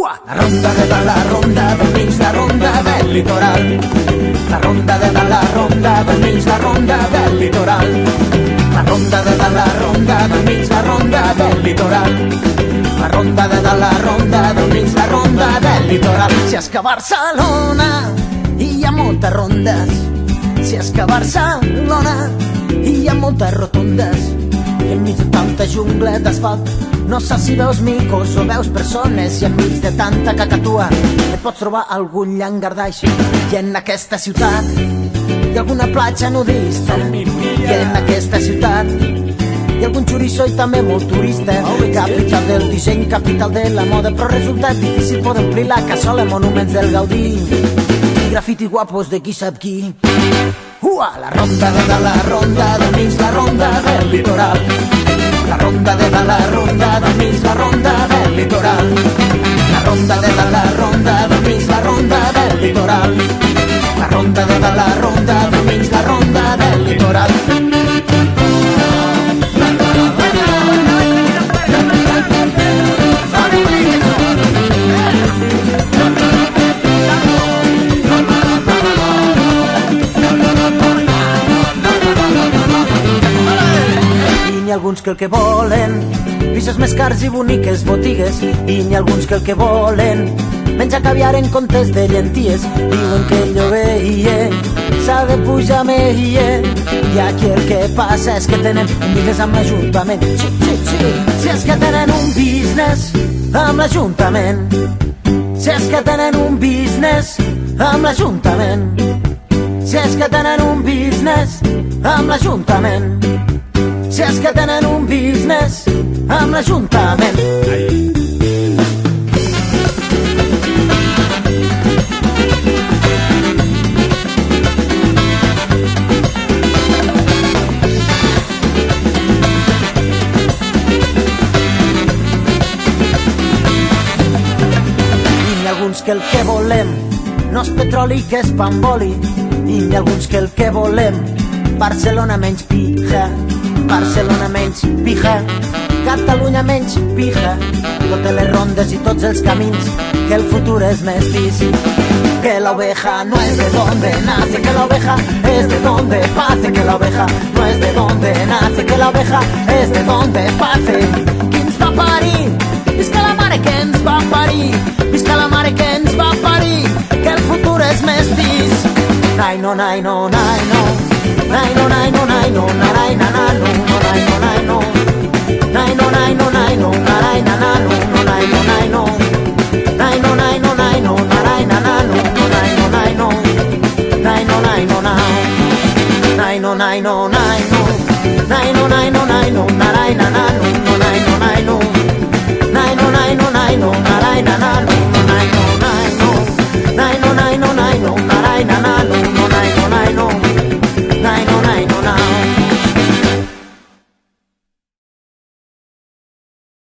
Ua! La ronda de la ronda del mig, la ronda del litoral. La ronda de la ronda del mig, la ronda del litoral. La ronda de la ronda del mig, la ronda del litoral. La ronda de la ronda del mig, la ronda del litoral. Si és que Barcelona hi ha moltes rondes, si és que Barcelona hi ha moltes rotondes, i enmig de tanta jungla d'asfalt no sé si veus micos o veus persones i enmig de tanta cacatua et pots trobar algun llangardaix. I en aquesta ciutat hi ha alguna platja nudista. I en aquesta ciutat hi ha algun xoriçó i també molt turista. Capital del disseny, capital de la moda però resulta difícil poder omplir la cassola monuments del Gaudí i grafiti guapos de qui Ua, la ronda de la ronda del mig, la ronda del litoral. La ronda de la ronda del mig, la ronda del litoral. La ronda de la ronda del mig, la ronda del litoral. La ronda de la ronda ha alguns que el que volen. Pisos més cars i boniques botigues i n'hi ha alguns que el que volen. Menjar caviar en comptes de llenties diuen que el lloguer s'ha de pujar més i aquí el que passa és que tenen un business amb l'Ajuntament. Sí, sí, sí, si és que tenen un business amb l'Ajuntament. Si és que tenen un business amb l'Ajuntament. Si és que tenen un business amb l'Ajuntament si és que tenen un business amb l'Ajuntament. Que el que volem no és petroli que és pamboli. I n'hi ha alguns que el que volem Barcelona menys pija Barcelona menys pija Catalunya menys pija totes les rondes i tots els camins que el futur és mestiç que la oveja no es de donde nace, que la oveja es de donde pase, que la oveja no es de donde nace, que la oveja es de donde pase. Qui ens va parir? Visca la mare que ens va parir, visca la mare que ens va parir, que el futur és mestís. Nai no, nai no, nai no, nai no, nai no, nai no, narai na na no, no, nai no, nai no, nai no, nai no, nai no, narai na na no, no, nai no, nai no, nai no, nai no, nai no, narai na na no, no, nai no, nai no, nai no, nai no, nai, nai no, nai no, nai no, nai no, nai no, nai no, narai na na no, no, nai no, nai no, nai no, nai no, nai no, narai na na